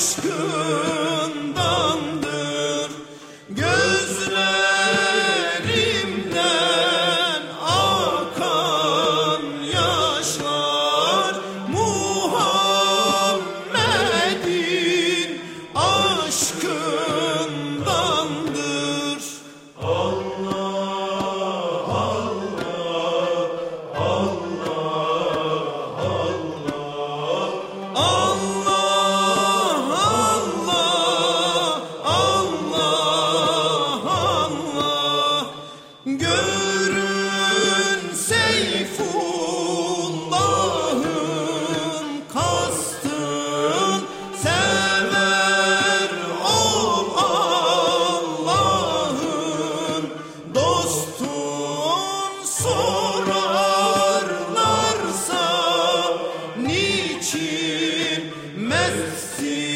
aşkım Yes.